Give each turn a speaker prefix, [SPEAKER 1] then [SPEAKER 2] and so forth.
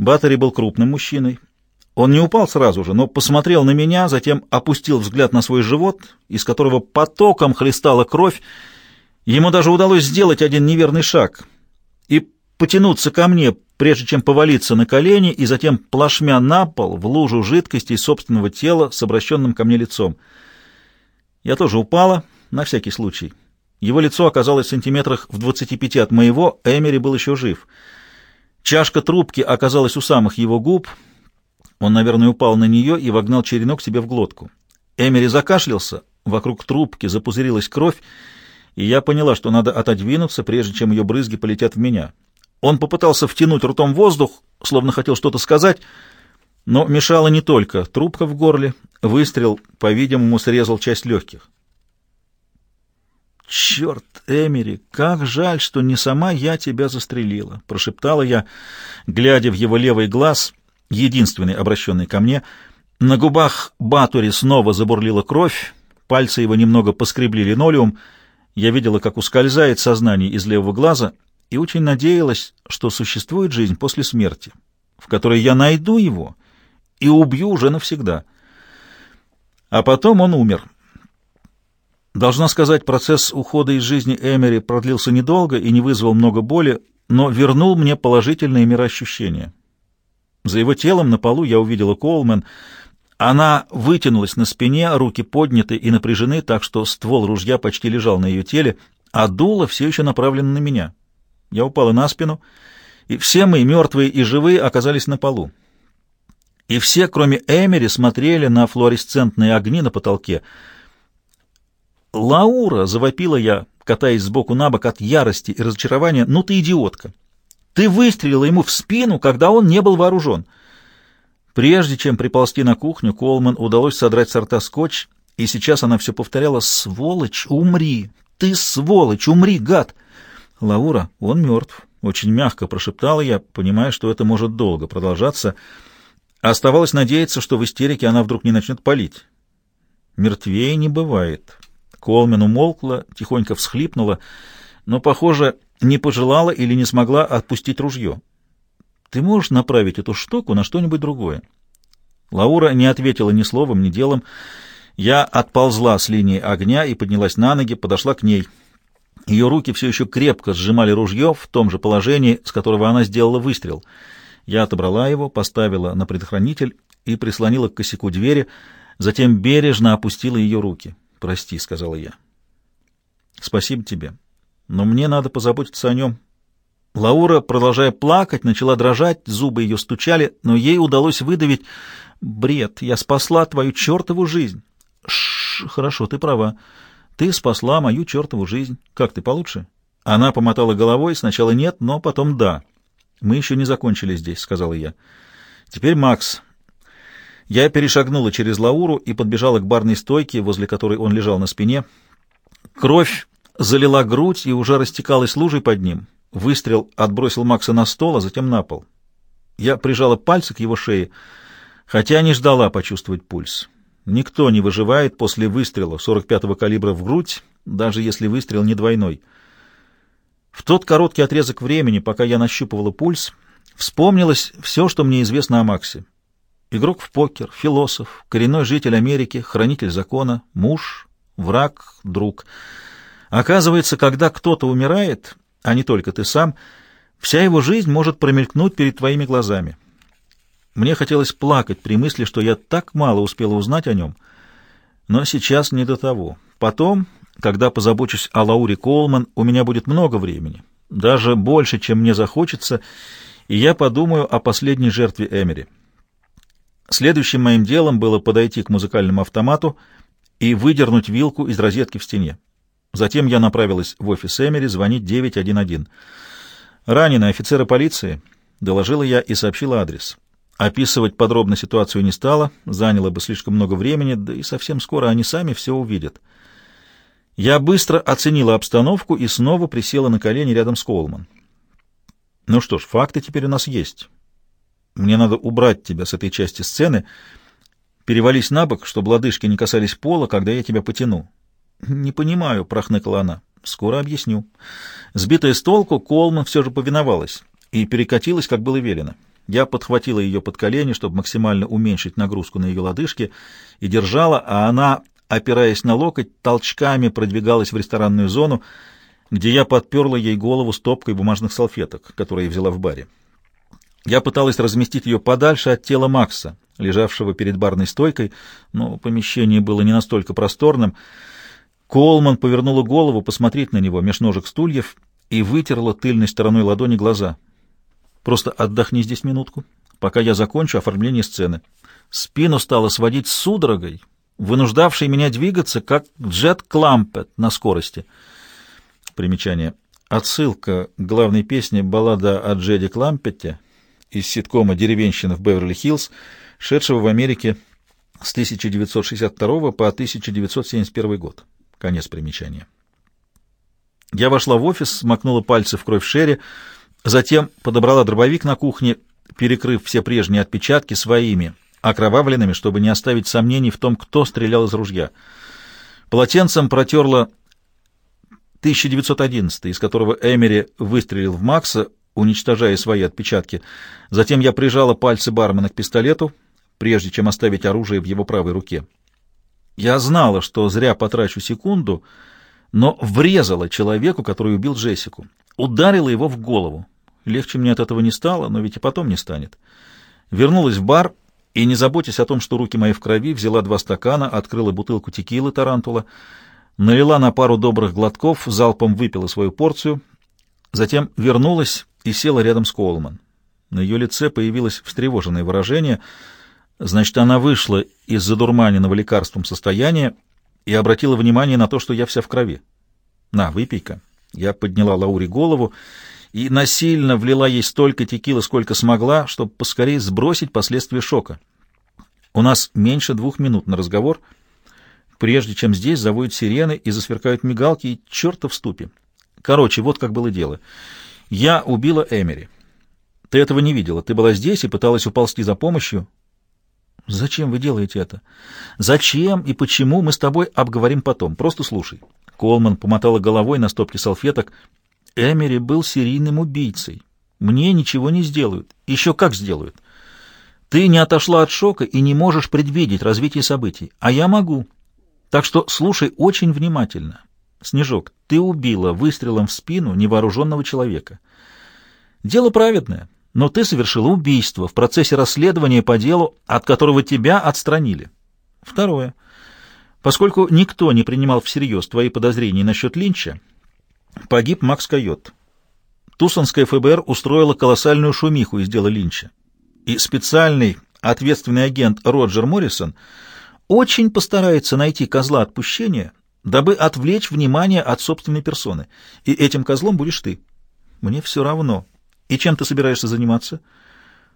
[SPEAKER 1] Баттери был крупным мужчиной. Он не упал сразу же, но посмотрел на меня, затем опустил взгляд на свой живот, из которого потоком хлестала кровь. Ему даже удалось сделать один неверный шаг и потянуться ко мне, прежде чем повалиться на колени и затем плашмя на пол в лужу жидкости собственного тела с обращенным ко мне лицом. Я тоже упала, на всякий случай. Его лицо оказалось в сантиметрах в двадцати пяти от моего, Эмери был еще жив. Чашка трубки оказалась у самых его губ. Он, наверное, упал на нее и вогнал черенок себе в глотку. Эмери закашлялся, вокруг трубки запузырилась кровь, и я поняла, что надо отодвинуться, прежде чем ее брызги полетят в меня. Он попытался втянуть ртом воздух, словно хотел что-то сказать, но мешала не только трубка в горле, выстрел, по-видимому, срезал часть легких. «Черт, Эмери, как жаль, что не сама я тебя застрелила!» — прошептала я, глядя в его левый глаз, единственный обращенный ко мне. На губах Батури снова забурлила кровь, пальцы его немного поскребли линолеум. Я видела, как ускользает сознание из левого глаза, и очень надеялась, что существует жизнь после смерти, в которой я найду его и убью уже навсегда. А потом он умер. Должна сказать, процесс ухода из жизни Эмери продлился недолго и не вызвал много боли, но вернул мне положительные мироощущения. За его телом на полу я увидела Коулмен. Она вытянулась на спине, руки подняты и напряжены, так что ствол ружья почти лежал на ее теле, а дуло все еще направлено на меня. Я упала на спину, и все мы, мертвые и живые, оказались на полу. И все, кроме Эмери, смотрели на флуоресцентные огни на потолке — «Лаура!» — завопила я, катаясь сбоку на бок от ярости и разочарования. «Ну ты идиотка! Ты выстрелила ему в спину, когда он не был вооружен!» Прежде чем приползти на кухню, Колман удалось содрать с рта скотч, и сейчас она все повторяла «Сволочь, умри! Ты сволочь, умри, гад!» «Лаура, он мертв!» — очень мягко прошептала я, понимая, что это может долго продолжаться. Оставалось надеяться, что в истерике она вдруг не начнет палить. «Мертвее не бывает», Колмен умолкла, тихонько всхлипнула, но, похоже, не пожелала или не смогла отпустить ружье. «Ты можешь направить эту штуку на что-нибудь другое?» Лаура не ответила ни словом, ни делом. Я отползла с линии огня и поднялась на ноги, подошла к ней. Ее руки все еще крепко сжимали ружье в том же положении, с которого она сделала выстрел. Я отобрала его, поставила на предохранитель и прислонила к косяку двери, затем бережно опустила ее руки. «Прости», — сказала я. «Спасибо тебе. Но мне надо позаботиться о нем». Лаура, продолжая плакать, начала дрожать, зубы ее стучали, но ей удалось выдавить «Бред, я спасла твою чертову жизнь». «Шш, хорошо, ты права. Ты спасла мою чертову жизнь. Как ты, получше?» Она помотала головой, сначала нет, но потом да. «Мы еще не закончили здесь», — сказала я. «Теперь Макс. Я перешагнула через Лауру и подбежала к барной стойке, возле которой он лежал на спине. Кровь залила грудь и уже растекалась лужей под ним. Выстрел отбросил Макса на стол, а затем на пол. Я прижала пальцы к его шее, хотя не ждала почувствовать пульс. Никто не выживает после выстрела 45-го калибра в грудь, даже если выстрел не двойной. В тот короткий отрезок времени, пока я нащупывала пульс, вспомнилось все, что мне известно о Максе. Игрок в покер, философ, коренной житель Америки, хранитель закона, муж, враг, друг. Оказывается, когда кто-то умирает, а не только ты сам, вся его жизнь может промелькнуть перед твоими глазами. Мне хотелось плакать при мысли, что я так мало успела узнать о нем, но сейчас не до того. Потом, когда позабочусь о Лауре Колман, у меня будет много времени, даже больше, чем мне захочется, и я подумаю о последней жертве Эмери. Следующим моим делом было подойти к музыкальному автомату и выдернуть вилку из розетки в стене. Затем я направилась в офис Эмери звонить 911. «Раненые офицеры полиции», — доложила я и сообщила адрес. Описывать подробно ситуацию не стала, заняло бы слишком много времени, да и совсем скоро они сами все увидят. Я быстро оценила обстановку и снова присела на колени рядом с Колман. «Ну что ж, факты теперь у нас есть». Мне надо убрать тебя с этой части сцены. Перевались на бок, чтобы лодыжки не касались пола, когда я тебя потяну. — Не понимаю, — прохныкала она. — Скоро объясню. Сбитая с толку, Колман все же повиновалась и перекатилась, как было велено. Я подхватила ее под колени, чтобы максимально уменьшить нагрузку на ее лодыжки, и держала, а она, опираясь на локоть, толчками продвигалась в ресторанную зону, где я подперла ей голову стопкой бумажных салфеток, которые взяла в баре. Я пыталась разместить ее подальше от тела Макса, лежавшего перед барной стойкой, но помещение было не настолько просторным. Колман повернула голову посмотреть на него меж ножек стульев и вытерла тыльной стороной ладони глаза — Просто отдохни здесь минутку, пока я закончу оформление сцены. Спину стало сводить судорогой, вынуждавшей меня двигаться, как джет Клампет на скорости. Примечание. Отсылка к главной песне «Баллада о Джеди Клампетте» из ситкома «Деревенщина в Беверли-Хиллз», шедшего в Америке с 1962 по 1971 год. Конец примечания. Я вошла в офис, смакнула пальцы в кровь Шерри, Затем подобрала дробовик на кухне, перекрыв все прежние отпечатки своими, окровавленными, чтобы не оставить сомнений в том, кто стрелял из ружья. Полотенцем протерла 1911, из которого Эмери выстрелил в Макса, уничтожая свои отпечатки. Затем я прижала пальцы бармена к пистолету, прежде чем оставить оружие в его правой руке. Я знала, что зря потрачу секунду, но врезала человеку, который убил Джессику ударила его в голову. Легче мне от этого не стало, но ведь и потом не станет. Вернулась в бар и, не заботясь о том, что руки мои в крови, взяла два стакана, открыла бутылку текилы тарантула, налила на пару добрых глотков, залпом выпила свою порцию, затем вернулась и села рядом с Коулман. На ее лице появилось встревоженное выражение, значит, она вышла из задурманенного лекарством состояния и обратила внимание на то, что я вся в крови. «На, выпей-ка». Я подняла Лауре голову и насильно влила ей столько текилы, сколько смогла, чтобы поскорее сбросить последствия шока. У нас меньше двух минут на разговор, прежде чем здесь заводят сирены и засверкают мигалки, и черта в ступе. Короче, вот как было дело. Я убила Эмери. Ты этого не видела. Ты была здесь и пыталась уползти за помощью. Зачем вы делаете это? Зачем и почему мы с тобой обговорим потом. Просто слушай. Колман помотала головой на стопке салфеток. Эмери был серийным убийцей. Мне ничего не сделают. Еще как сделают. Ты не отошла от шока и не можешь предвидеть развитие событий, а я могу. Так что слушай очень внимательно. Снежок, ты убила выстрелом в спину невооруженного человека. Дело праведное, но ты совершила убийство в процессе расследования по делу, от которого тебя отстранили. Второе. Поскольку никто не принимал всерьез твои подозрения насчет Линча, погиб Макс Койот. Тусонское ФБР устроило колоссальную шумиху из дела Линча. И специальный ответственный агент Роджер Моррисон очень постарается найти козла отпущения, дабы отвлечь внимание от собственной персоны. И этим козлом будешь ты. Мне все равно. И чем ты собираешься заниматься? —